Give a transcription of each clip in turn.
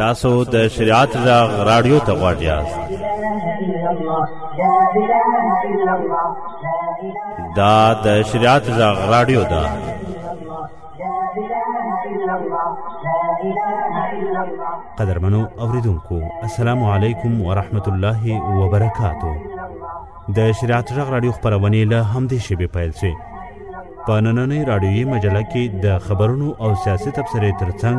تاسو د شریعت غږ رادیو ته غواړئ یاست دا د شریعت غږ رادیو ده قدرمنو اوریدونکو السلام علیکم ورحمت الله وبرکاتو د شریعت غږ رادیو خبرونه له همدې شیبې پیل شي په نننۍ رادیوي مجله کې د خبرونو او سیاسي تبصرې ترڅنګ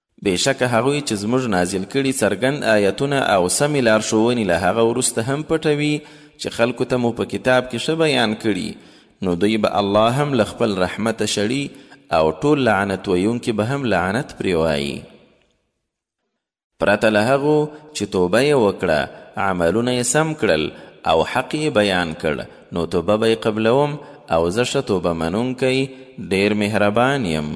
بېشکه هغوی چې زموږ نازل کړي څرګند آیتونه او سمې لارښوونې له هغه وروسته هم پټوي چې خلکو ته مو په کتاب کې ښه بیان کړي نو دوی به الله هم له خپل رحمته شړي او ټول لعنت ویونکي به هم لعنت پرې وایي پرته له هغو چې توبه یې وکړه عملونه یې سم کړل او حق یې بیان کړ نو توبه به یې قبلوم او زه ښه توبه منونکی ډېر مهربان یم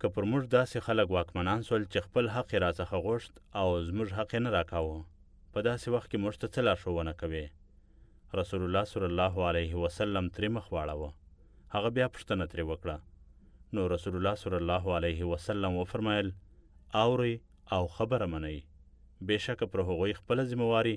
که پر موږ داسې خلک واکمنان سول چې خپل حق یې راڅخه غوښت او زموږ حق یې نه راکاوه، په داسې وخت کې موږ ته څه لارښوونه کوې؟ رسول الله صلی الله علیه وسلم ترې مخ واړاوه. هغه بیا پوښتنه ترې وکړه. نو رسول الله صلی الله علیه وسلم وفرمایل، اورئ او خبره منئ. بېشکه پر هغوی خپله ذمه واري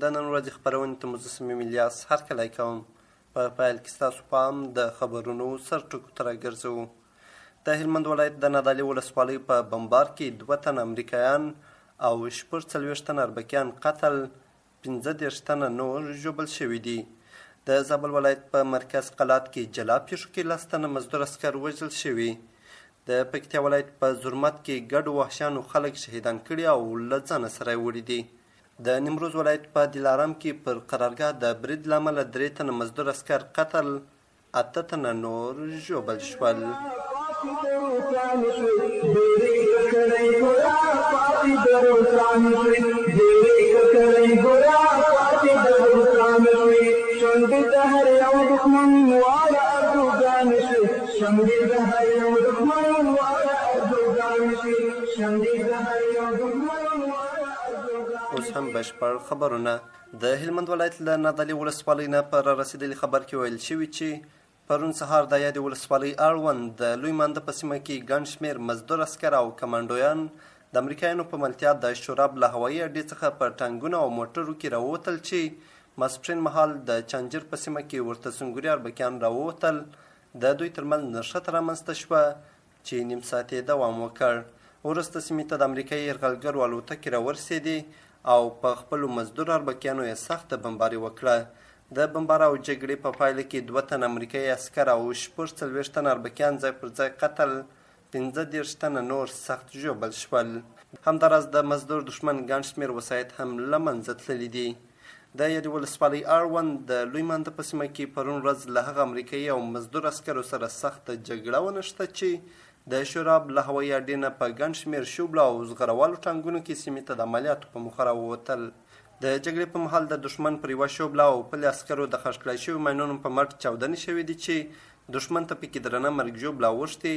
د نن ورځې خپرونې ته مو زه صمیم الیاس هرکلی کوم. په پیل کې ستاسو پام د خبرونو سر ټکو ته راګرځوو. د هلمند ولایت د نادعلي ولسوالۍ په بمبار کې دوه تنه امریکایان او شپږ څلوېښت تنه اربکیان قتل، پنځه دېرش تنه نور ژوبل شوي دي. د زابل ولایت په مرکز قلات کې جلا پیښو کې لس تنه مزدور عسکر وژل شوي. د پکتیا ولایت په زرمت کې ګډو وحشیانو خلک شهیدان کړي او له ځانه سره یې وړي دي. د نیمروز ولایت په دلارام کې پر قرارګاه د برید له امله درې تنه مزدور عسکر قتل، اته تنه نور ژوبل شول. اوس هم بشپړ خبرونه د هلمند ولایت له نادعلي ولسوالۍ نه په رارسېدلي خبر کې ویل شوي چې پرون سهار د یادې ولسوالۍ اړوند د لوی مانده په سیمه کې ګڼ شمېر مزدور عسکر او کمانډویان د امریکایانو په ملتیا د شوراب له هوایي اډې څخه په ټانګونو او موټرو کې راووتل چې ماسپښین مهال د چانجر په سیمه کې ورته سنګوري اربکیان راووتل د دوی ترمنځ نښته رامنځته شوه چې نیم ساعت یې دوام وکړ وروسته سیمې ته د امریکایي یرغلګرو الوتکې راورسېدې او په خپلو مزدور اربکیانو یې سخته بمباري وکړه د بمبار او جګړې په پایله کې دوه تن امریکایي عسکر او شپږ څلوېښت تن اربکیان ځای پر ځای قتل پنځه دېرش تنه نور سخت ژوبل شول همداراز د مزدور دښمن ګڼ شمېر وسایط هم له منځه تللي دي د یادې ولسوالۍ اړوند د لوی مانده په سیمه کې پرون ورځ له هغه امریکایي او مزدور عسکرو سره سخته جګړه ونښته چې د شوراب له هوایي اډې نه په ګڼ شمېر شوبلو او زغروالو ټانګونو کې سیمې ته د عملیاتو په موخه راووتل د جګړې په مهال د دښمن پر یوه شوبله او پلې عسکرو د خښ کړای شوي ماینونو په مټ چاودنې شوې دي چې دښمن ته پکې درنه مرګ ژوبله اوښتې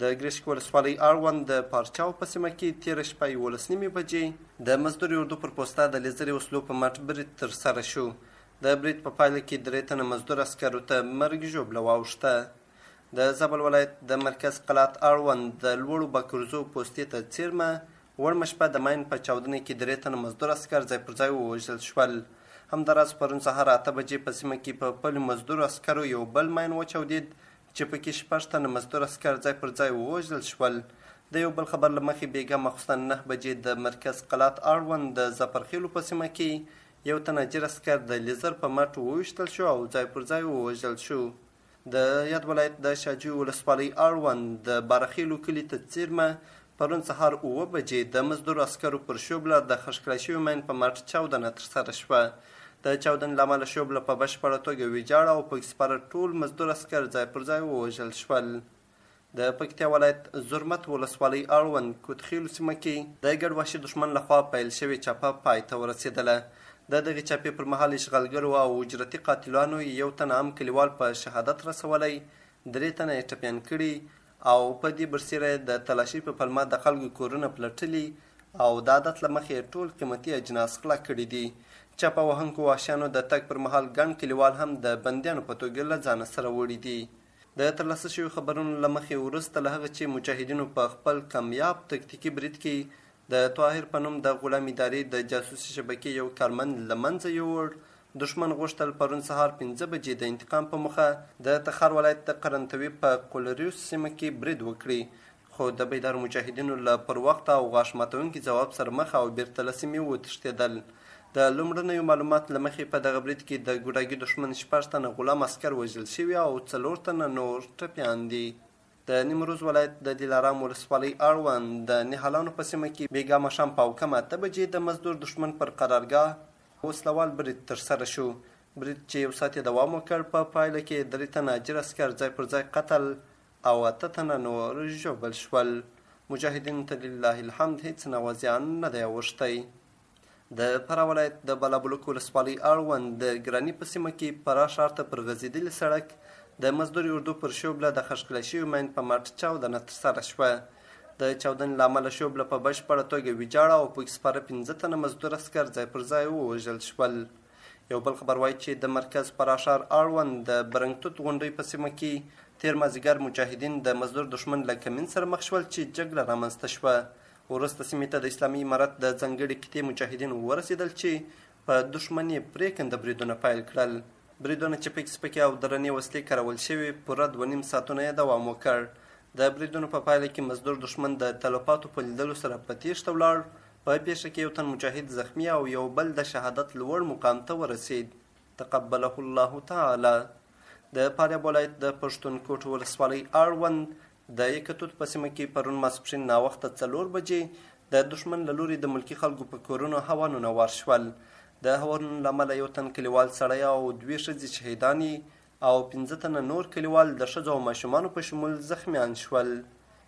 د ګرشک ولسوالۍ اړوند د پارچاو په سیمه کې تېره شپه یولس نیمې بجې د مزدوري اردو پر پوسته د لیزري وسلو په مټ برید ترسره شو. د برید په پایله کې درې تنه مزدور عسکرو ته مرګ ژوبله واوښته. د زابل ولایت د مرکز قلات اړوند د لوړو بکرزو پوستې ته څېرمه وړمه شپه د ماین په چاودنه کې درې تنه مزدور عسکر ځای پر ځای ووژل شول. همداراز پرون سهار اته بجې په سیمه کې په پلي مزدورو عسکرو یو بل ماین وچاودېد چې په کې شپږ تنه مزدور عسکر ځای پر ځای ووژل شول. د یو بل خبر له مخې بیګا ماخوستن نهه بجې د مرکز قلات اړوند د ظفرخېلو په سیمه کې یو تناجر عسکر د لیزر په مټ وویشتل شو او ځای پر ځای ووژل شو. د یاد ولایت د شاجوی ولسوالۍ اړوند د بارخېلو کلي ته څېرمه پرون سهار اووه بجې د مزدور عسکرو پر شوبله د خښ کړای شوي ماین په مټ چاودنه ترسره شوه. د چاودنې له امله شوبله په بشپړه توګه ویجاړه او پکې سپاره ټول مزدور عسکر ځای پر ځای ووژل شول. د پکتیا ولایت زرمت ولسوالۍ اړوند کوتخیلو سیمه کې د ګډ وحشي دښمن لخوا پیل شوې چاپه پای ته ورسېدله. د دغې چاپې پر مهال اشغالګرو او اجرتي قاتلانو یو تن عام کلیوال په شهادت رسولی، درې تنه یې ټپیان کړي او په دې برسېره یې د تلاشۍ په پلمه د خلکو کورونه پلټلي او د عادت له مخې یې ټول قیمتي اجناس غلا کړي دي. چپه وهونکو وحشیانو د تګ پر مهال ګڼ کلیوال هم د بندیانو په توګه له ځانه سره وړي دي. د ترلاسه شویو خبرونو له مخې وروسته له هغه چې مجاهدینو په خپل کمیاب تکتیکي برید کې د طاهر په نوم د غلام ادارې د جاسوسي شبکې یو کارمند له منځه یووړ، دښمن غوښتل پرون سهار پنځه بجې د انتقام په موخه د تخار ولایت د قرنطوي په قلریوس سیمه کې برید وکړي، خو د بیدارو مجاهدینو له پر وخت او غاښ ماتونکي ځواب سره مخ او بېرته له سیمې وتښتېدل. د لومړنیو معلومات له مخې په دغه برید کې د ګوډاګي دښمن شپږ تنه غلام عسکر وژل شوي او څلور تنه نور ټپیان دي. د نیمروز ولایت د دلارام ولسوالۍ اړوند د نهالانو په سیمه کې بېګا ماښام په اوکم اته بجې د مزدور دښمن پر قرارګاه وسله وال برید ترسره شو. برید چې یو ساعت یې دوام وکړ، په پایله کې درې تنه اجیر عسکر ځای پر ځای قتل او اته تنه نور ژوبل شول. مجاهدینو ته لله الحمد هېڅ نوع زیان نه دی اوښتی. د فراه ولایت د بالابلوک ولسوالۍ اړوند د ګراني په سیمه کې فراه ښار ته پر غځېدلي سړک د مزدوري اردو پر شوبله د خښکړی شوي ماین په مټ چاودنه ترسره شوه د چاودنې له امله شوبله په بشپړه توګه ویجاړه او پکې سپاره پنځه تنه مزدور عسکر ځای پر ځای ووژل شول یو بل خبر وایي چې د مرکز فراه ښار اړوند د برنګتوت غونډۍ په سیمه کې تیر مازیګر مجاهدین د مزدور دښمن له کمین سره مخ شول چې جګړه رامنځته شوه وروسته سیمې ته د اسلامي امارت د ځانګړي قطعې مجاهدین ورسېدل چې په دښمني پرېکنده بریدونه پیل کړل بریدونه چې پکې سپکې او درنې وسلې کارول شوې پوره دوه نیم ساعتونه یې دوام وکړ د بریدونو په پایله کې مزدور دښمن د تلفاتو په لیدلو سره په تیښته ولاړ په پیښه کې یو تن مجاهد زخمی او یو بل د شهادت لوړ مقام ته ورسید تقبله الله تعالی د فاریاب ولایت د پښتون کوټ ولسوالۍ اړوند د یکتوت په سیمه کې پرون ماسپښین ناوخته څلور بجې د دښمن له لوري د ملکي خلکو په کورونو هوانونه وار شول د هوانونو له امله یو تن کلیوال سړی او دوې ښځې شهیدانې او پنځه تنه نور کلیوال د ښځو او ماشومانو په شمول زخمیان شول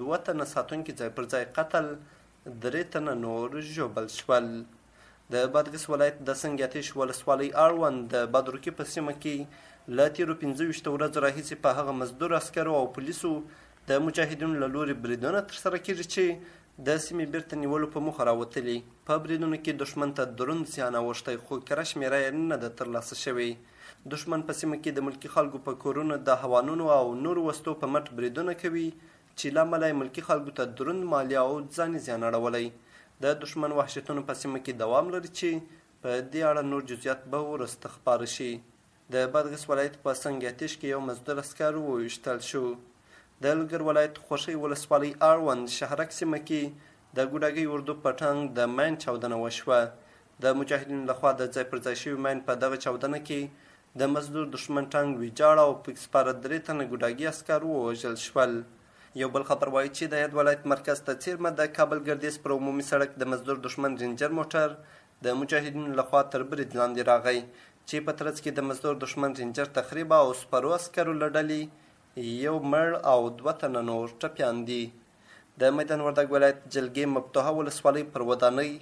دوه تنه ساتونکي ځای پر ځای قتل، درې تنه نور ژوبل شول. د بادغیس ولایت د سنګیاتیش ولسوالۍ اړوند د بادروکي په سیمه کې له تیرو پنځه ویشت ورځو راهیسې په هغه مزدور عسکرو او پولیسو د مجاهدینو له لوري بریدونه ترسره کیږي چې د سیمې بیرته نیولو په موخه راوتلي په بریدونو کې دښمن ته دروند زیان اوښتی خو کره شمیره یې نه ده ترلاسه شوې دښمن په سیمه کې د ملکي خلکو په کورونو د هوانونو او نورو وسلو په مټ بریدونه کوي چې له امله یې ملکي خلکو ته دروند مالي او ځاني زیان اړولی د دښمن وحشتونو په سیمه کې دوام لري چې په دې اړه نور جزئیات به وروسته خپاره شي د بادغیس ولایت په سنګ اتیش کې یو مزدور عسکر وویشتل شو د لوګر ولایت خوښۍ ولسوالۍ اړوند شهرک سیمه کې د ګوډاګۍ اردو په ټانګ د مین چاودنه وشوه د مجاهدینو له خوا د ځای پر ځای شوي ماین په دغه چاودنه کې د مزدور دښمن ټانګ ویجاړ او پکې سپاره درې تنه ګوډاګي عسکر ووژل شول. یو بل خبر وایي چې د یاد ولایت مرکز ته څیرمه د کابل ګردیز پر عمومي سړک د مزدور دښمن رینجر موټر د مجاهدینو له خوا تر برید لاندې راغی چې په ترڅ کې د مزدور دښمن رینجر تخریب او سپرو عسکرو له ډلې یو مړ او دوه تنه نور ټپیان دي. د میدان وردګ ولایت جلګې مفتوحه ولسوالۍ پر ودانۍ،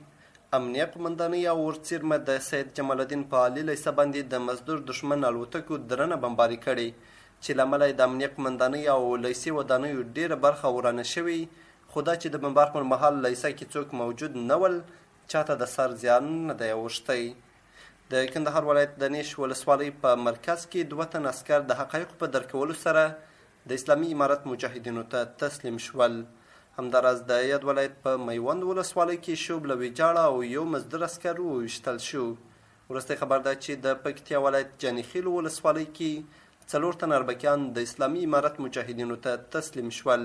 امنیه قومندانۍ او ورڅیرمه د سید جمال الدین په عالي لیسه باندې د مزدور دښمن الوتکو درنه بمباري کړې چې له امله یې د امنیه قومندانۍ او لیسې ودانیو ډېره برخه ورانه شوې خو دا چې د بمبار پر مهال لیسه کې څوک موجود نه ول چاته د سر زیان نه دی اوښتی. د کندهار ولایت د نیش ولسوالۍ په مرکز کې دوه تن عسکر د حقایقو په درکولو سره د اسلامي امارت مجاهدینو ته تسلیم شول. همداراز د یاد ولایت په میوند ولسوالۍ کې شوب له ویجاړه او یو مزدور عسکر وویشتل شو. وروستی خبر دا چې د پکتیا ولایت جاني خیلو ولسوالۍ کې څلور تنه اربکیان د اسلامي امارت مجاهدینو ته تسلیم شول.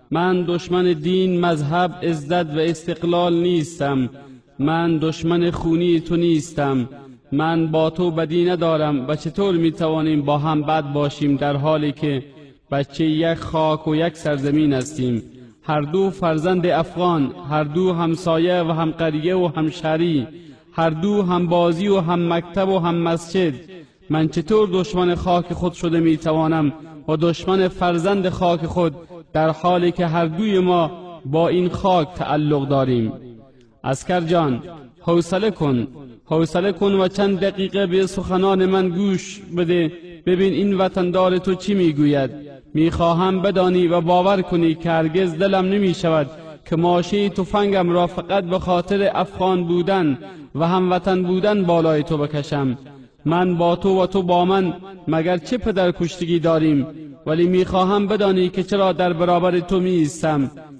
من دشمن دین مذهب عزت و استقلال نیستم من دشمن خونی تو نیستم من با تو بدی ندارم و چطور می توانیم با هم بد باشیم در حالی که بچه یک خاک و یک سرزمین هستیم هر دو فرزند افغان هر دو همسایه و هم همقریه و همشهری هر دو هم بازی و هم مکتب و هم مسجد من چطور دشمن خاک خود شده می توانم و دشمن فرزند خاک خود در حالی که هر دوی ما با این خاک تعلق داریم اسکر جان حوصله کن حوصله کن و چند دقیقه به سخنان من گوش بده ببین این وطندار تو چی میگوید میخواهم بدانی و باور کنی که هرگز دلم نمی شود که ماشه توفنگم را فقط به خاطر افغان بودن و هموطن بودن بالای تو بکشم من با تو و تو با من مگر چه پدر کشتگی داریم ولی میخواهم بدانی که چرا در برابر تو می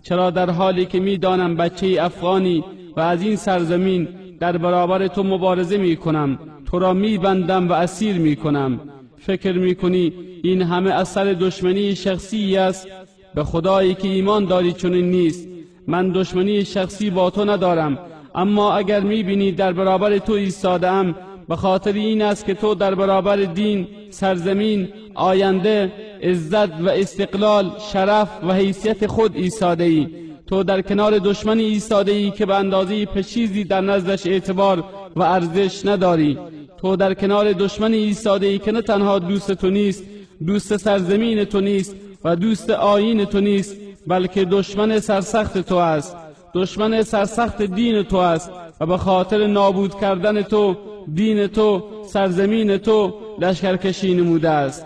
چرا در حالی که میدانم بچه افغانی و از این سرزمین در برابر تو مبارزه می کنم تو را می بندم و اسیر می کنم فکر میکنی این همه اثر دشمنی شخصی است به خدایی که ایمان داری چنین نیست من دشمنی شخصی با تو ندارم اما اگر میبینی در برابر تو ام به خاطر این است که تو در برابر دین سرزمین آینده عزت و استقلال شرف و حیثیت خود ایستاده ای تو در کنار دشمنی ایستاده ای که به اندازه پشیزی در نزدش اعتبار و ارزش نداری تو در کنار دشمن ایستاده ای که نه تنها دوست تو نیست دوست سرزمین تو نیست و دوست آیین تو نیست بلکه دشمن سرسخت تو است دشمن سرسخت دین تو است و به خاطر نابود کردن تو دین تو سرزمین تو لشکرکشی نموده است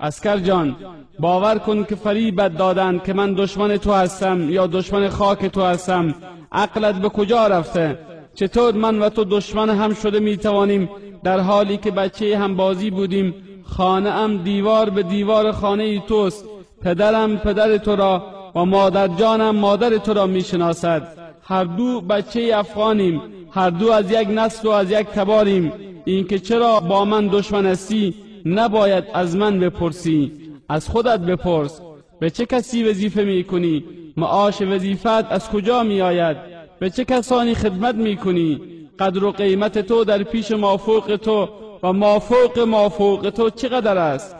اسکر جان باور کن که فریبت دادند که من دشمن تو هستم یا دشمن خاک تو هستم عقلت به کجا رفته چطور من و تو دشمن هم شده می توانیم در حالی که بچه هم بازی بودیم خانه ام دیوار به دیوار خانه ای توست پدرم پدر تو را و مادر جانم مادر تو را می شناسد هر دو بچه افغانیم هر دو از یک نسل و از یک تباریم اینکه چرا با من دشمن هستی نباید از من بپرسی از خودت بپرس به چه کسی وظیفه می کنی معاش وظیفت از کجا می آید به چه کسانی خدمت می کنی قدر و قیمت تو در پیش مافوق تو و مافوق مافوق تو چقدر است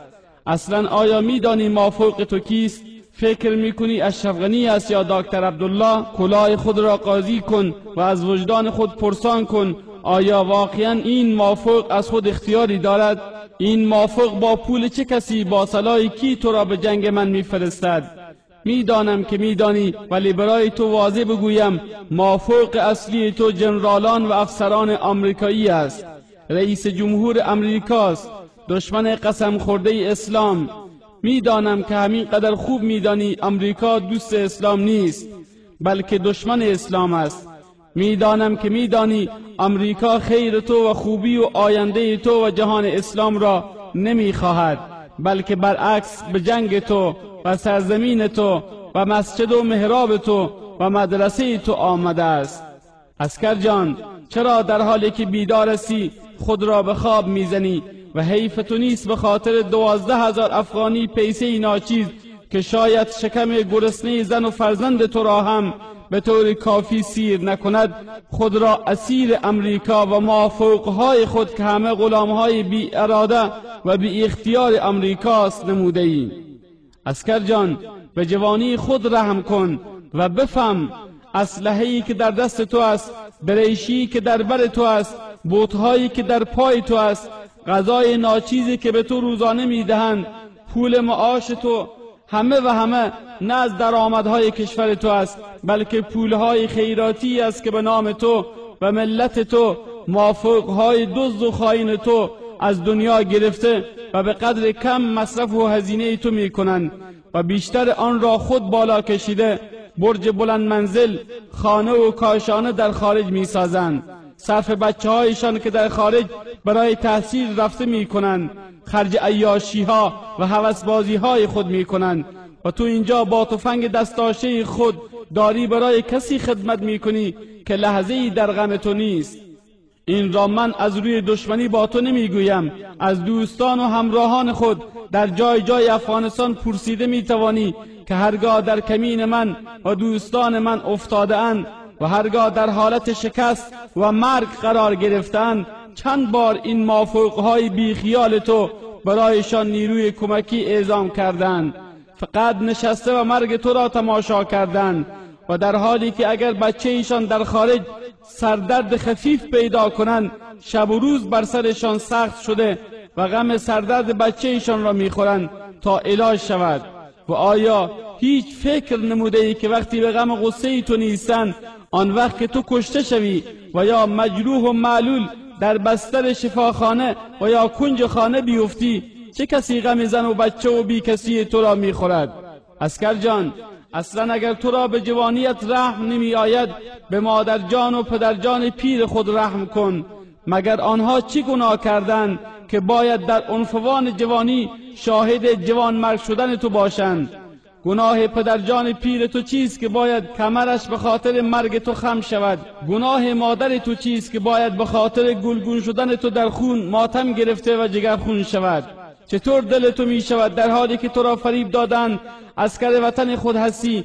اصلا آیا میدانی مافوق تو کیست فکر میکنی اشرف غنی است یا دکتر عبدالله کلاه خود را قاضی کن و از وجدان خود پرسان کن آیا واقعا این مافوق از خود اختیاری دارد این مافوق با پول چه کسی با صلاح کی تو را به جنگ من میفرستد میدانم که میدانی ولی برای تو واضح بگویم مافوق اصلی تو جنرالان و افسران آمریکایی است رئیس جمهور امریکاست دشمن قسم خورده اسلام میدانم که همین قدر خوب میدانی امریکا دوست اسلام نیست بلکه دشمن اسلام است میدانم که میدانی امریکا خیر تو و خوبی و آینده تو و جهان اسلام را نمیخواهد بلکه برعکس به جنگ تو و سرزمین تو و مسجد و محراب تو و مدرسه تو آمده است اسکر جان چرا در حالی که بیدار بیدارسی خود را به خواب میزنی و حیف تو نیست به خاطر دوازده هزار افغانی پیسه ناچیز که شاید شکم گرسنه زن و فرزند تو را هم به طور کافی سیر نکند خود را اسیر امریکا و مافوقهای خود که همه غلامهای بی اراده و بی اختیار امریکاست نموده ایم اسکر جان به جوانی خود رحم کن و بفهم ای که در دست تو است بریشی که در بر تو است بوتهایی که در پای تو است غذای ناچیزی که به تو روزانه میدهند پول معاش تو همه و همه نه از درآمدهای کشور تو است بلکه پولهای خیراتی است که به نام تو و ملت تو مافوقهای دزد و خاین تو از دنیا گرفته و به قدر کم مصرف و هزینه تو می کنند و بیشتر آن را خود بالا کشیده برج بلند منزل خانه و کاشانه در خارج می سازند صرف بچه هایشان که در خارج برای تحصیل رفته می کنند خرج ایاشی ها و حوسبازی های خود می کنند و تو اینجا با تفنگ دستاشه خود داری برای کسی خدمت می کنی که لحظه ای در غم تو نیست این را من از روی دشمنی با تو نمیگویم از دوستان و همراهان خود در جای جای افغانستان پرسیده توانی که هرگاه در کمین من و دوستان من افتاده اند و هرگاه در حالت شکست و مرگ قرار گرفتن چند بار این های بیخیال تو برایشان نیروی کمکی اعزام کردند فقط نشسته و مرگ تو را تماشا کردند و در حالی که اگر بچه ایشان در خارج سردرد خفیف پیدا کنند شب و روز بر سرشان سخت شده و غم سردرد بچه ایشان را میخورند تا علاج شود و آیا هیچ فکر نموده ای که وقتی به غم غصه ای تو نیستن آن وقت که تو کشته شوی و یا مجروح و معلول در بستر شفاخانه و یا کنج خانه بیفتی چه کسی غم زن و بچه و بی کسی تو را میخورد اسکر جان اصلا اگر تو را به جوانیت رحم نمی آید به مادرجان و پدرجان پیر خود رحم کن مگر آنها چی گناه کردند که باید در انفوان جوانی شاهد جوان مرگ شدن تو باشند گناه پدرجان پیر تو چیست که باید کمرش به خاطر مرگ تو خم شود گناه مادر تو چیست که باید به خاطر گلگون شدن تو در خون ماتم گرفته و جگر خون شود چطور دل تو می شود در حالی که تو را فریب دادند اسکر وطن خود هستی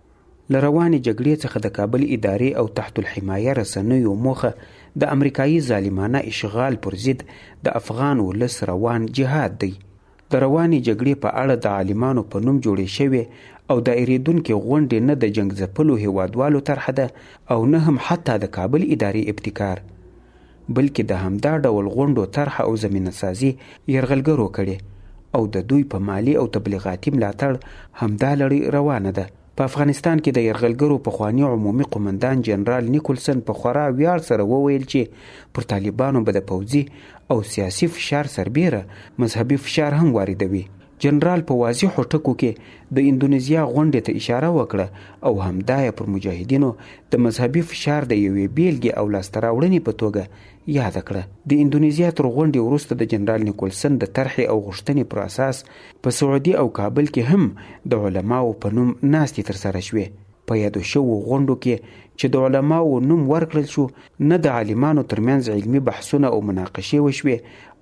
له روانې جګړې څخه د کابل ادارې او تحت الحمایه رسنیو موخه د امریکایي ظالمانه اشغال پر ضد د افغان ولس روان جهاد دی. د روانې جګړې په اړه د عالمانو په نوم جوړې شوې او دایرېدونکې غونډې نه د جنګ ځپلو هېوادوالو طرحه ده او نه هم حتی د کابل ادارې ابتکار. بلکې د همدا ډول غونډو طرح او زمینه سازي یرغلګرو کړې او د دوی په مالي او تبلیغاتي ملاتړ همدا لړۍ روانه ده. په افغانستان کې د یرغلګرو پخواني عمومي قومندان جنرال نیکولسن په خورا ویاړ سره وویل چې پر طالبانو به د پوځي او سیاسي فشار سربیره مذهبي فشار هم واردوي. جنرال په واضحو ټکو کې د اندونیزیا غونډې ته اشاره وکړه او همدا یې پر مجاهدینو د مذهبي فشار د یوې بیلګې او لاسته راوړنې په توګه یاده کړه. د اندونیزیا تر غونډې وروسته د جنرال نیکولسن د طرحې او غوښتنې پر اساس په سعودي او کابل کې هم د علماو په نوم ناستې ترسره شوې. په یادو شوو غونډو کې چې د علماوو نوم ورکړل شو نه د عالمانو ترمنځ علمي بحثونه او مناقشې وشوې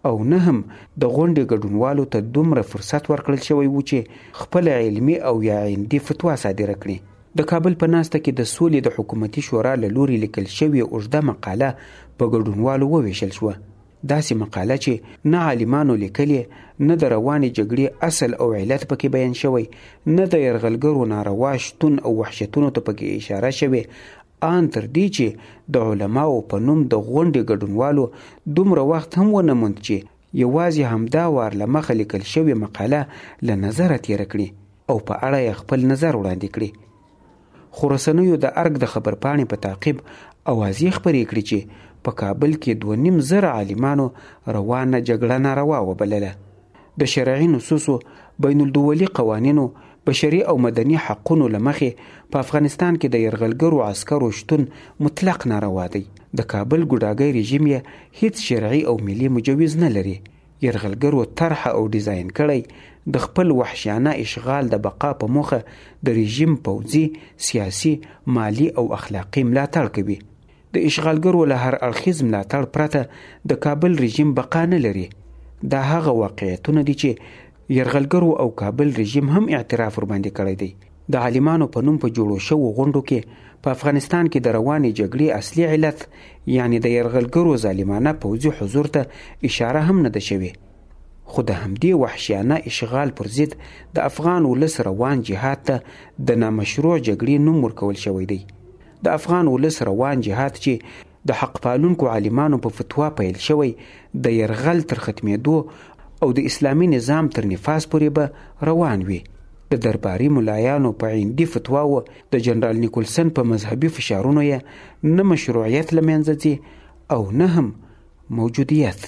او نه هم د غونډې ګډونوالو ته دومره فرصت ورکړل شوی و چې خپله علمي او یا عندي فتوا صادره کړي د کابل په ناسته کې د سولې د حکومتي شورا له لوري لیکل شوې اوږده مقاله په ګډونوالو وویشل شوه. داسې مقاله چې نه عالمانو لیکلې، نه د روانې جګړې اصل او علت پکې بیان شوی، نه د یرغلګرو ناروا شتون او وحشتونو ته پکې اشاره شوې، آن تر دې چې د علماوو په نوم د غونډې ګډونوالو دومره وخت هم ونه موند چې یوازې همدا وار له مخه لیکل شوې مقاله له نظره تېره کړي او په اړه یې خپل نظر وړاندې کړي. خو رسنیو د ارګ د خبرپاڼې په تعقیب اوازې خپرې کړې چې په کابل کې دوه نیم زره عالمانو روانه جګړه ناروا وبلله. د شرعي نصوصو، بین الدولي قوانینو، بشري او مدني حقونو له مخې په افغانستان کې د یرغلګرو عسکرو شتون مطلق ناروا دی. د کابل ګوډاګی رژیم یې هیڅ شرعي او ملي مجوز نه لري. یرغلګرو طرحه او ډیزاین کړی، د خپل وحشیانه اشغال د بقا په موخه د رژیم پوځي، سیاسي، مالي او اخلاقي ملاتړ کوي. د اشغالګرو له هر اړخیز ملاتړ پرته د کابل رژیم بقا نه لري. دا هغه واقعیتونه دي چې یرغلګرو او کابل رژیم هم اعتراف ورباندې کړی دی. د عالمانو په نوم په جوړو شوو غونډو کې په افغانستان کې د روانې جګړې اصلي علت یعنی د یرغلګرو ظالمانه پوځي حضور ته اشاره هم نه ده شوې خو د همدې وحشیانه اشغال پر ضد د افغان ولس روان جهاد ته د نامشروع جګړې نوم ورکول شوی دی د افغان ولس روان جهاد چې د حق پالونکو عالمانو په فتوا پیل شوی د یرغل تر ختمېدو او د اسلامي نظام تر نفاذ پورې به روان وي. د درباري ملایانو په عندي فتواو د جنرال نیکولسن په مذهبي فشارونو یې نه مشروعیت له منځه ځي او نه هم موجودیت.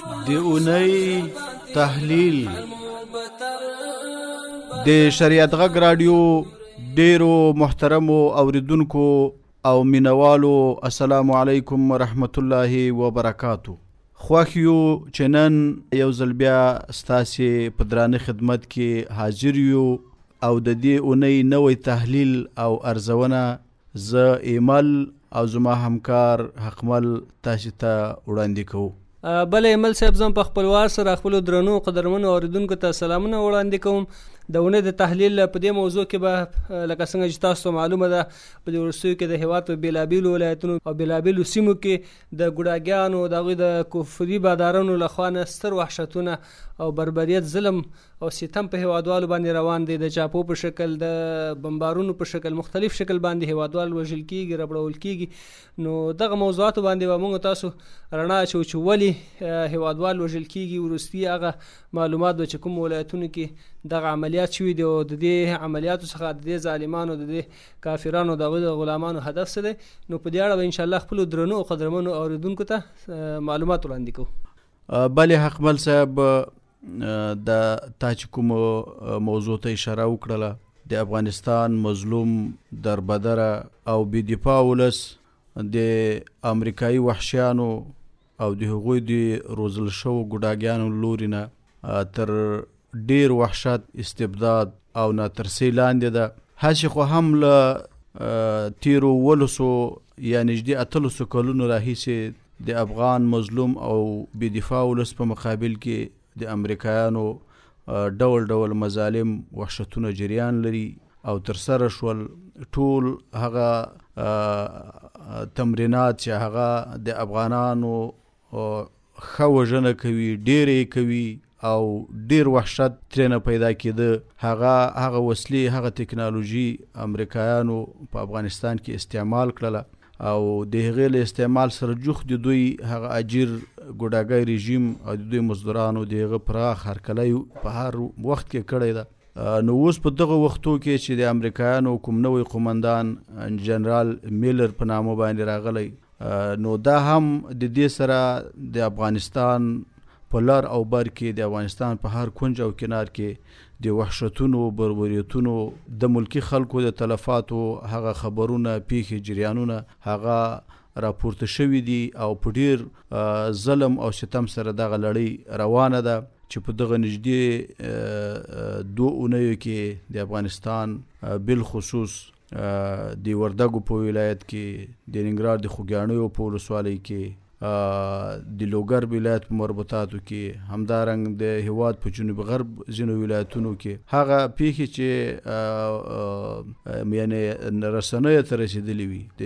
دی اونۍ تحلیل د شریعت غږ رادیو ډیرو محترمو اوریدونکو او مینوالو السلام علیکم ورحمت الله وبرکاتو خوښ یو چې نن یو ځل بیا ستاسو په درانه خدمت کې حاضر یو او د دې اونۍ نوې تحلیل او ارزونه زه ایمل او زما همکار حقمل تاسو ته وړاندې کوو. بله ایمل صاحب زم په خپل وار سره خپل درنو قدرمنو اوریدونکو ته سلامونه وړاندې کوم د ونې د تحلیل په دې موضوع کې به لکه څنګه چې تاسو معلومه ده په دې ورسیو کې د هیواد په بیلابیلو ولایتونو او بیلابیلو سیمو کې د ګډاګیانو د غوی د کفری بادارانو لخوا نه ستر وحشتونه او بربریت ظلم او ستم په هوادوالو باندې روان دی د چاپو په شکل د بمبارونو په شکل مختلف شکل باندې هوادوال وژل کیږي ربړول کیږي نو دغه موضوعات باندې به موږ تاسو رڼا چو چې ولی هوادوال وژل کیږي ورستی هغه معلومات به چې کوم ولایتونو کې دغه عملیات شوي دي او د دې عملیاتو څخه د دې ظالمانو د دې کافرانو د غلامانو هدف څه دی نو په دې اړه به ان شاء الله خپل درنو قدرمنو اوریدونکو ته معلومات وړاندې کوو بله حقمل صاحب دا تا چې کوم موضوع ته اشاره وکړله د افغانستان مظلوم دربدره او بې دفاع ولس د امریکایي وحشیانو او د هغوی د روزل شوو ګډاګیانو لوري نه تر ډیر وحشت، استبداد او ناترسۍ لاندې ده. هسې خو هم له تیرو اوولسو یا نږدې اتلسو کلونو راهیسې د افغان مظلوم او بې دفاع ولس په مقابل کې د امریکایانو ډول ډول مظالم، وحشتونه جریان لري او ترسره شول. ټول هغه تمرینات چې هغه د افغانانو او ښه وژنه کوي ډېره یې کوي او ډېر وحشت ترېنه پیدا کېده هغه هغه وسلې هغه تکنالوژي امریکایانو په افغانستان کې استعمال کړله او د هغې له استعمال سره جوخت د دوی هغه اجیر ګوډاګی رژیم او د دوی مزدورانو د هغه پراخ هرکلی په هر وخت کې کړی ده نو اوس په دغو وختو کې چې د امریکایانو کوم نوی قومندان جنرال میلر په نامه باندې راغلی نو دا هم د دې سره د افغانستان په لر او بر کې د افغانستان په هر کنج او کنار کې د وحشتونو بربریتونو د ملکی خلکو د تلفاتو هغه خبرونه پیښې جریانونه هغه راپورته شوي دي او په ډیر ظلم او ستم سره دغه لړۍ روانه ده چې په دغه نږدې دوه اونیو کې د افغانستان بالخصوص د وردګو په ولایت کې د ننګرهار د خوګیاڼیو په ولسوالۍ کې د لوګر ولایت په مربوطاتو کې همدارنګ د هیواد په جنوب غرب ځینو ولایتونو کې هغه پیښې چې یعنی رسنیو ته رسیدلې وي د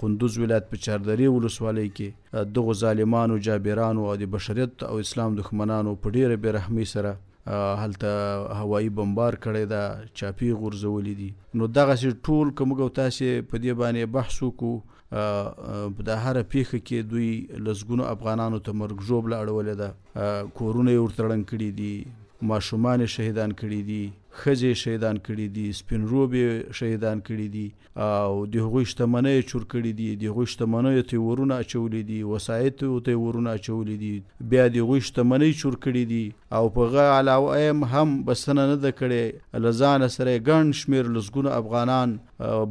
کندوز ولایت په چهاردرې ولسوالۍ کې دغو ظالمانو، جابرانو او د بشریت او اسلام دښمنانو په ډېره بې رحمۍ سره هلته هوایي بمبار کړی ده، چاپې غورځولي دي. نو دغسې ټول که موږ او تاسې په دې باندې بحث وکړو، په دا هره پېښه کې دوی لسګونو افغانانو ته مرګ ژوبله اړولې ده، کورونه یې ورته ړنګ کړي دي، ماشومان یې شهیدان کړي دي، ښځې یې شهیدان کړي دي، سپین روبي یې شهیدان کړي دي، او د هغوی شتمنۍ یې چور کړي دي، د هغوی شتمنیو ته یې ورونه اچولي دي، وسایطو ته یې ورونه اچولي دي، بیا د هغوی شتمنۍ چور کړي دي او په هغه علاوه یې هم بسنه نه ده کړې، له ځانه سره یې ګڼ شمېر لسګونه افغانان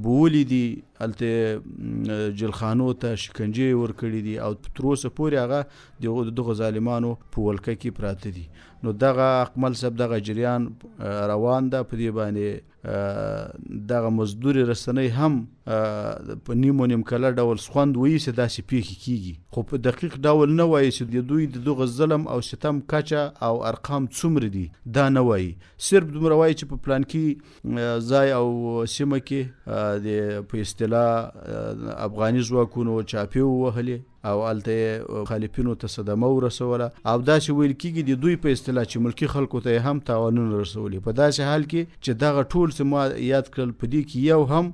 بوولي دي، هلته یې جلخانو ته شکنجې ورکړي دي او تر اوسه پورې هغه د دغو ظالمانو په ولکه کې پراته دي. نو دغه اقمل صاحب دغه جریان روان ده، په دې باندې دغه مزدوري رسنۍ هم په نیمو نیم کله ډول سخوند وایي چې داسې پیښې کیږي خو په دقیق ډول نه وایي چې د دوی د دغه ظلم او ستم کچه او ارقام څومره دي دا نه وایي صرف دومره وایي چې په پلانکی ځای او سیمه کې د په اصطلاح افغاني ځواکونو چاپې ووهلې او هلته یې مخالفینو ته صدمه ورسوله او داسې ویل کیږي د دوی په اصطلاح چې ملکي خلکو ته یې هم تاوانونه رسولي په داسې حال کې چې دغه ټول څه ما یاد کړل په دې کې یو هم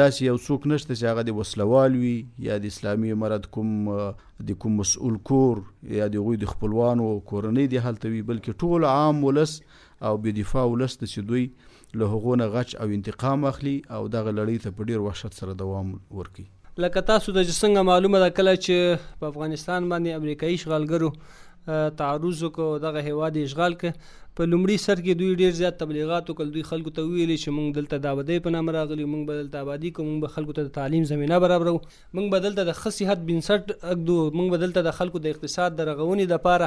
داسې یو څوک نشته چې هغه د وسلوال وي یا د اسلامي امارت کوم د کوم مسؤل کور یا د غوی د خپلوانو کورنۍ د هلته وي بلکې ټول عام ولس او بې دفاع ولس ته چې دوی له هغو نه غچ او انتقام اخلي او دغه لړۍ ته په ډېر وحشت سره دوام ورکوي. لکه تاسو ته چې څنګه معلومه ده کله چې په افغانستان باندې امریکایي اشغالګرو تعرض وکړ او دغه هېواد یې اشغال کړ په لومړي سر کې دوی ډېر زیات تبلیغات وکړل دوی خلکو ته ویلي چې موږ دلته د ابادۍ په نامه راغلي موږ به دلته ابادي کوو موږ به خلکو ته د تعلیم زمینه برابرو موږ به دلته د ښه صحت بنسټ اږدو موږ به دلته د خلکو د اقتصاد د رغونې لپاره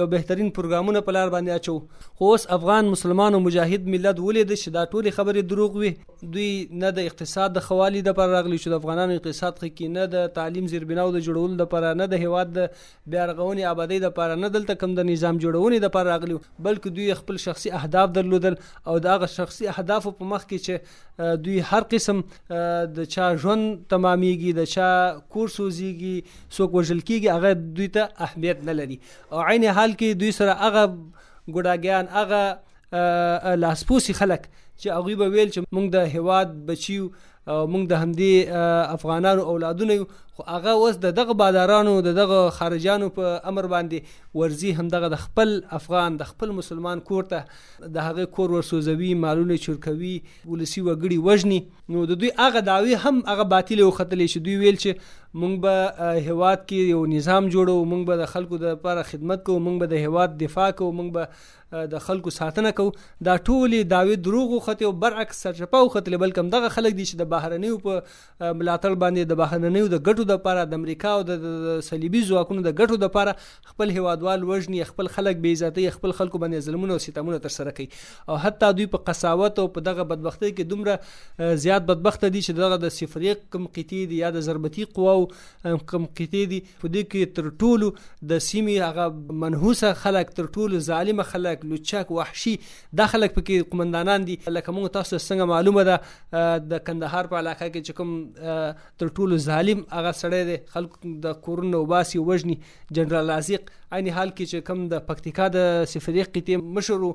یو بهترین پروګرامونه په لار باندې اچو خو اوس افغان مسلمان او مجاهد ملت ولید چې دا ټولې خبرې دروغ وي دوی نه د اقتصاد د خوالي د پر راغلی چې د افغانانو اقتصاد خې کې نه د تعلیم زیربناو د جوړولو د پر نه د هواد د بیارغونې آبادی د پر نه دلته کم د نظام جوړونې د پر راغلی بلکې دوی خپل شخصي اهداف درلودل او دا غ شخصي اهداف په مخ کې چې دوی هر قسم د چا ژوند تمامېږي د چا کور سوځيږي څوک وژل کېږي هغه دوی ته اهمیت نه لري او عین حال کې دوی سره هغه ګډاګیان هغه لاسپوسی خلک چې هغه به ویل چې موږ د هواد بچیو او موږ د همدې افغانانو اولادونه یو خو هغه اوس د دغه بادارانو د دغه خارجانو په امر باندې ورزي همدغه د خپل افغان د خپل مسلمان کور ته د هغه کور ورسوځوي مالونه چورکوي ولسی وګړي وژني نو د دوی هغه داوی هم هغه باطل او خطلې چې دوی ویل چې مونږ به هواد کې یو نظام جوړو مونږ به د خلکو د لپاره خدمت کوو مونږ به د هواد دفاع کوو مونږ به د خلکو ساتنه کوو دا ټولې داوی دروغ خته او برعکس سرچپه او خته بلکم دغه خلک دي چې د بهرنیو په ملاتړ باندې د بهرنیو د ګټو د لپاره د امریکا او د صلیبي ځواکونو د ګټو د لپاره خپل هیوادوال وژني خپل خلک بې عزتي خپل خلکو باندې ظلمونه او ستمونه تر سره کوي او حتی دوی په قساوت او په دغه بدبختی کې دومره زیات بدبخت دي چې دغه د سفریق کم قطعي دي یا د ضربتي قواو کم قطعي دي په دې کې تر ټولو د سیمې هغه منحوسه خلک تر ټولو ظالم خلک لوچک وحشي دا خلک پکې قومندانان دي لکه موږ تاسو څنګه معلومه ده د کندهار په علاقه کې چې کوم تر ټولو ظالم هغه سړی دی خلک د کورونو وباسي وجني جنرال رازق عین حال کې چې کوم د پکتیکا د سفریق قطعه مشرو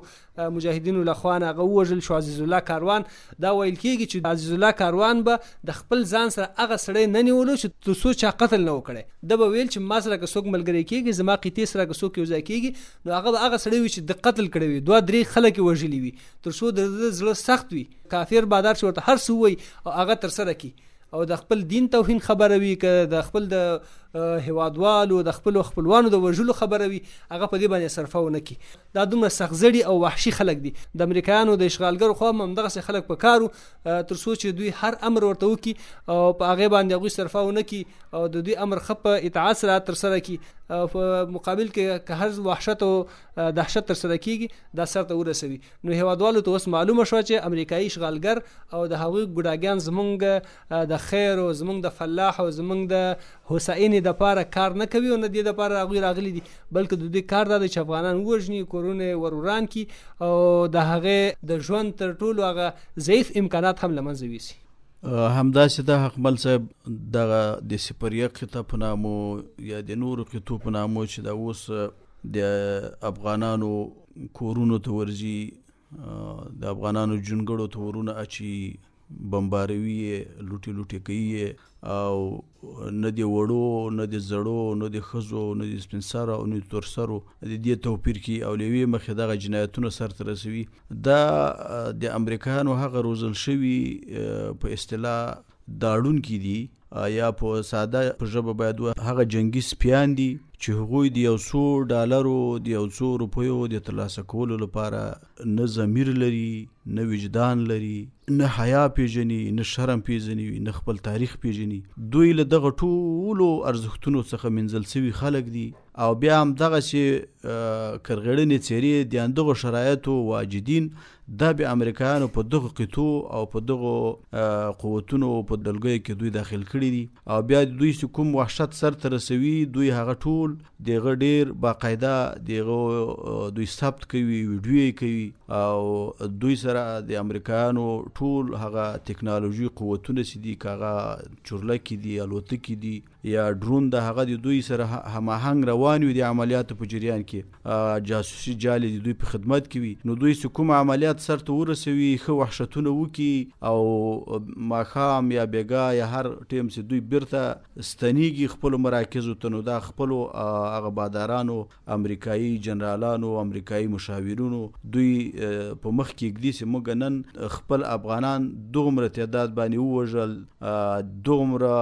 مجاهدینو لخوا هغه وژل شو عزیز الله کاروان دا ویل کېږي چې عزیز الله کاروان به د خپل ځان سره هغه سړی نه نیولو چې تر څو چا قتل نه وکړي د به ویل چې ما سره که څوک ملګری کېږي زما قیتې سره که څوک یو ځای کېږي نو هغه به هغه سړی وي چې د قتل کړی وي دوه درې خلک وژلي وي تر څو د زړه سخت وي کافر بادار چې ورته هر څه وي او هغه تر سره کی او د خپل دین توهین خبره وي که د خپل د هوادوالو د خپل خپلوانو د وژلو خبره وي هغه په دې باندې صرفه ونه کی دا دومره سخت زړي او وحشي خلک دي د امریکایانو د اشغالګرو خو هم دغه خلک په کارو تر څو چې دوی هر امر ورته وکي او په هغه باندې غوي صرفاو نه کی او د دوی امر خپ اطاعت سره تر سره کی په مقابل کې که هر وحشت او دهشت تر سره کیږي دا سرته ورسوي نو هوادوالو ته اوس معلومه شو چې امریکایي اشغالګر او د هغوی ګډاګیان زمونږ د خیر او زمونږ د فلاح او زمونږ د هوساینې د پاره کار نه کوي او نه دې د پاره هغوی راغلي دي بلکې د دوی کار دا دی چې افغانان ووژني کورونه وروران کی او د هغه د ژوند تر ټولو هغه ضعیف امکانات هم لمنځه ویسي همداسې د حقمل صاحب دغه د سپریه قطعه په نامو یا د نورو قطعو په نامو چې دا اوس د افغانانو کورونو ته ورځي د افغانانو جونګړو ته ورونه اچي بمباروي یې لوټي لوټي کوي او نه دی وړو نه دی زړو نه دی خزو نه دی سپین سر او نه تور سرو د دې توپیر کی او لوي مخې دغه جنایتونه سرته رسوي دا د امریکایانو هغه روزل شوی په اصطلاح داړون کې دي یا په ساده ژبه باید و هغه جنګي سپیان دي چې هغوی د یو څو ډالرو د یو څو روپیو د ترلاسه کولو لپاره نه ضمیر لري نه وجدان لري نه حیا پیژني نه شرم پیژني نه خپل تاریخ پیژني دوی له دغه ټولو ارزښتونو څخه منځل سوي خلک دي او بیا هم دغسې کرغېړنې څېرې د اندغو شرایطو واجدین دا به امریکایانو په دغو قطو او په دغو قوتونو او په دلګیو کې دوی داخل کړي دي او بیا دوی چې کوم وحشت سر ته رسوي دوی هغه ټول دغه ډیر باقاعده دغه دوی ثبت کوي ویډیو کوي او دوی سره د امریکایانو ټول هغه ټکنالوژي قوتونه چې دي کاغه چورلکې دي الوتکې دي یا ډرون د هغه د دوی سره هماهنګ روان وي د عملیاتو په جریان کې جاسوسي جالې د دوی په خدمت کې وي نو دوی چې کوم عملیات سرته ورسوي ښه وحشتونه وکي او ماښام یا بیګا یا هر ټیم چې دوی بیرته ستنیږي خپل مراکزو ته نو دا خپل هغه بادارانو امریکایی جنرالانو او امریکایی مشاورینو دوی په مخ کې ږدي چې موږ نن خپل افغانان دومره تعداد باندې ووژل دومره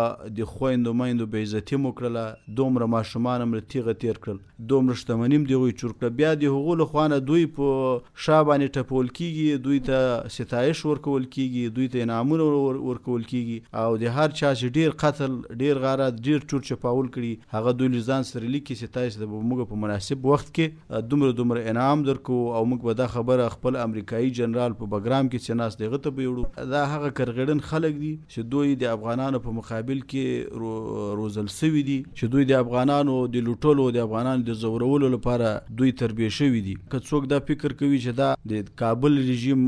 د خویندو میندو بې عزتي مو کړله دومره ماشومان هم له تیغه تیر کړل دومره شتمني هم د هغوی چور کړه بیا د هغو له خوا نه دوی په شا باندې ټپول کېږي، دوی ته ستایش ورکول کېږي، دوی ته انعامونه ورکول کېږي او د هر چا چې ډېر قتل، ډېر غارت، ډېر چور چپاول کړي، هغه دوی له ځان سره لیکي چې تاسې ته به موږ په مناسب وخت کې دومره دومره انعام درکوو او موږ به دا خبره خپل امریکايي جنرال په بګرام کې چې ناست دی هغه ته به یوړو. دا هغه کرغېړن خلک دي. چې دوی د افغانانو په مقابل کې روزل شوي دي، چې دوی د افغانانو د لوټلو، د افغانانو د ځورولو لپاره دوی تربیه شوي دي. که څوک دا فکر کوي چې دا د کابل رژیم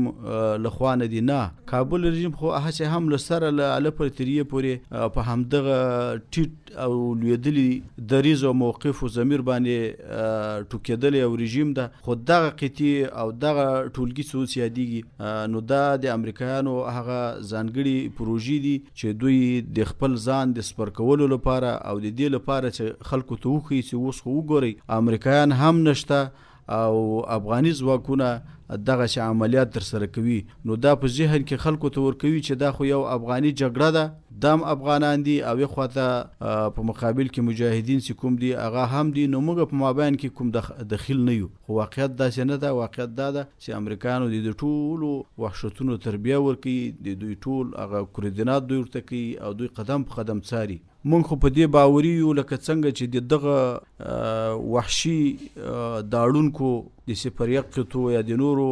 له خوا نه دي، نه، کابل رژیم خو هسې هم له سره له الفه تر یې پورې په همدغه ټیټ، او لویدلی دریځ او موقف و ضمیر باندې ټوکیدلی او رژیم ده خو دغه قطعی او دغه ټولګی چې اوس یادیږي نو دا د امریکایانو هغه ځانګړي پروژې دي چې دوی د خپل ځان د سپر کولو لپاره او د دې لپاره چې خلکو ته وښیي چې اوس خو وګورئ امریکایان هم نشته او افغاني ځواکونه دغسې عملیات ترسره کوي نو دا په ذهن کې خلکو ته ورکوي چې دا خو یو افغاني جګړه ده دا هم افغانان دي او یخوا ته په مقابل کې مجاهدین چې کوم دي هغه هم دي نو موږ په مابین کې کوم دخیل نه یو خو واقعیت داسې نه ده واقعیت دا ده چې امریکایانو د دې ټولو وحشتونو تربیه ورکوي د دوی ټول هغه کوردینات دوی ورته کوي او دوی قدم په قدم څاري موږ خو په دې باوري یو لکه څنګه چې د دغه وحشي داړونکو د سپریق قطو یا د نورو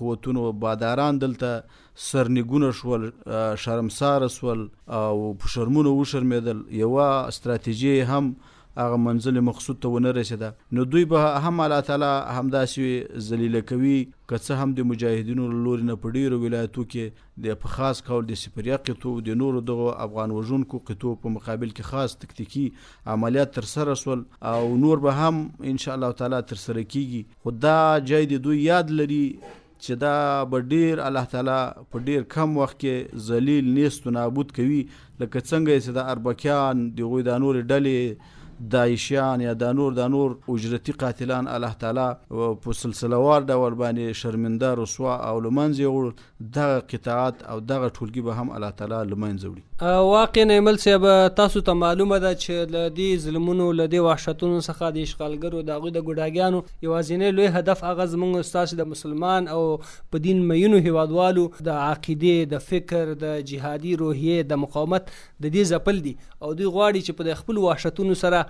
قوتونو باداران دلته سرنګونه شول شرمسار سول او په شرمونو وشرمېدل یوه ستراتیژي هم هغه منزل مقصود ته ونه رسیده نو دوی به هم الله تعالی همداسې ذلیل کوي که څه هم د مجاهدینو لوري نه په ډیرو ولایتو کې د په خاص قول د سپریا قطعو د نورو دغو افغان وژونکو قطعو په مقابل کې خاص تکتیکي عملیات تر سره سول او نور به هم ان شاء الله تعالی تر سره کیږي خو دا جای د دوی یاد لري چې دا به ډیر الله تعالی په ډیر کم وخت کې ذلیل نیست و نابود کوي لکه څنګه چې دا اربکیان د هغوی دا نورې ډلې داعشیان یا دا نور دا نور اجرتي قاتلان الله تعالی په سلسله وار ډول باندې شرمنده رسوا او لمنځه یې وړل دغه قطاعت او دغه ټولګي به هم الله تعالی له منځه وړي. واقعا ایمل صاحب تاسو ته معلومه ده چې له دې ظلمونو له دې وحشتونو څخه د اشغالګرو د هغوی د ګوډاګیانو یوازینی لوی هدف هغه زمونږ ستاسو د مسلمان او په دین مینو هیوادوالو د عقیدې د فکر د جهادي روحیې د مقاومت د دې ځپل دي او دوی غواړي چې په د خپل وحشتونو سره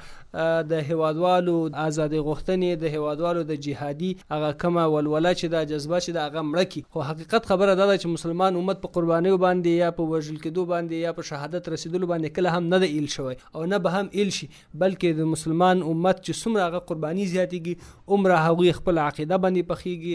د هیوادوالو ازادي غوښتنې د هیوادوالو د جهادي هغه کمه ولوله چې دا جذبه چې دا هغه مړه کی خو حقیقت خبره دا ده چې مسلمان امت په قربانیو باندې یا په وژل کېدو باندې یا په شهادت رسیدلو باندې کله هم نه دی ایل شوی او نه به هم ایل شي بلکې د مسلمان امت چې څومره هغه قرباني زیاتیږي عمره هغوی خپل عقیده باندې پخیږي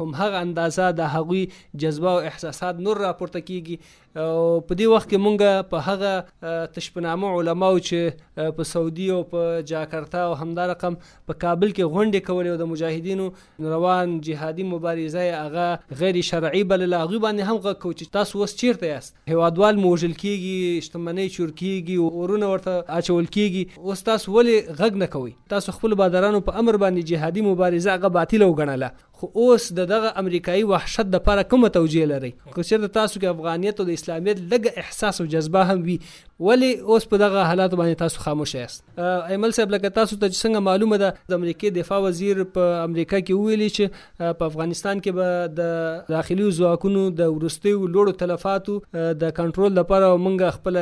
هم هغه اندازه د هغوی جذبه او احساسات نور راپورته کیږي او په دې وخت کې مونږ په هغه تشپنامه علماو چې په سعودي او په جاکرتا او همدا رقم په کابل کې غونډې کولې او د مجاهدینو روان جهادي مبارزه هغه غیر شرعي بلله هغوی باندې هم غږ کوو چې تاسو اوس چیرته یاست هیوادوال مو وژل کیږي شتمنۍ چور کیږي اورونه ورته اچول کیږي اوس تاسو ولې غږ نه کوئ تاسو خپل بادرانو په امر باندې جهادي مبارزه هغه باطله وګڼله خو اوس د دغه امریکایي وحشت لپاره کومه توجیه لرئ؟ که چېرته تاسو کې افغانیت او د اسلامیت لږ احساس او جذبه هم وي، ولې اوس په دغه حالاتو باندې تاسو خاموشه یاست؟ ایمل صاحب لکه تاسو ته چې څنګه معلومه ده، د امریکې دفاع وزیر په امریکا کې وویلي چې په افغانستان کې به د داخلي ځواکونو د وروستیو لوړو تلفاتو د کنټرول لپاره موږ خپل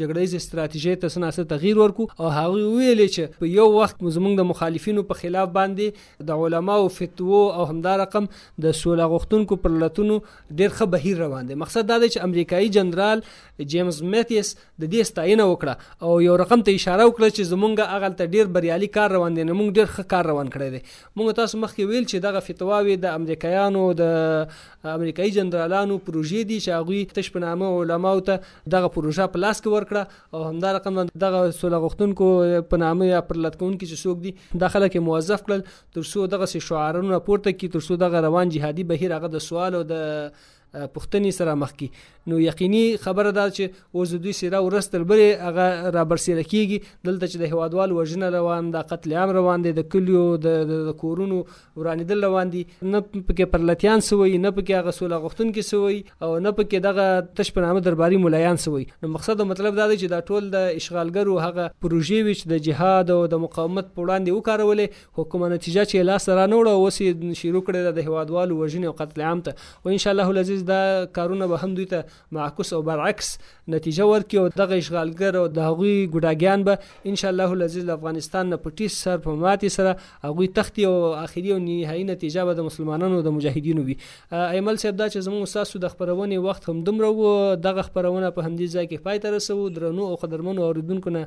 جګړه ییز ستراتیژۍ ته څه ناڅه تغیر ورکو او هغه ویلي چې په یو وخت زموږ د مخالفینو په خلاف باندې د علماو فتوو او همدا رقم د سوله غوښتونکو پر لټونو ډیر ښه بهیر روان دی مقصد دا دی چې امریکایي جنرال جیمز میتیس د دې ستاینه وکړه او یو رقم ته اشاره وکړه چې زمونږ اغل ته ډیر بریالي کار روان دی نو موږ ډیر ښه کار روان کړی دی موږ تاسو مخکې ویل چې دغه فتواوې د امریکایانو د امریکایي جنرالانو پروژې دي چې هغوی تش په نامه علماو ته دغه پروژه په لاس کې ورکړه او همدا رقم دغه سوله غوښتونکو په نامه یا پر لټکونکو چې څوک دي دا خلک موظف کړل تر څو دغه سي شعارونه پورته کی تر څو دغه روان جهادي بهیر هغه د سوال او د پښتني سره مخ کی نو یقیني خبره ده چې اوس دوی سره ورس تر بلې هغه را برسېره کیږي دلته چې د هوادوال وژنه روان ده قتل عام روان دي د کلیو د کورونو ورانیدل روان دي نه پکې پرلتیان سوي نه پکې هغه سوله غوښتونکي سوي او نه پکې دغه تش په نامه درباري مولایان سوي نو مقصد او مطلب دا دی چې دا ټول د اشغالګرو هغه پروژې وي چې د جهاد او د مقاومت په وړاندې وکارولې خو کومه نتیجه چې لاس را نه وړه اوس یې شروع کړې د هوادوالو وژنې او قتل عام ته او ان شاء الله العزیز دا کارونه به هم دوی ته معکوس او برعکس نتیجه ورکړي او دغه اشغالګر او د هغوی ګوډاګیان به ان شاء الله العزیز له افغانستان نه په ټیس سر په ماتې سره هغوی تختی او اخري او نهایی نتیجه به د مسلمانانو د مجاهدینو وي ایمل صاحب دا چې زموږ تاسو د خبرونې وخت هم دومره وو دغه خبرونه په همدې ځای کې پای ته رسو درنو او قدرمنو اوریدونکو نه